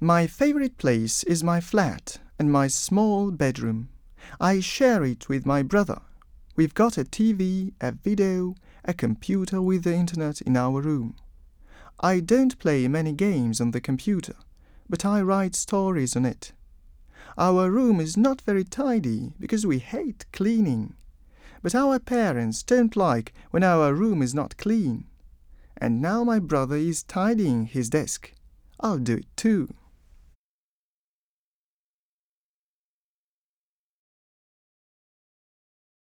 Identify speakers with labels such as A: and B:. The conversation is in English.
A: My favorite place is my flat and my small bedroom. I share it with my brother. We've got a TV, a video, a computer with the internet in our room. I don't play many games on the computer, but I write stories on it. Our room is not very tidy because we hate cleaning. But our parents don't like when our room is not clean. And now my brother is tidying his desk. I'll do it too.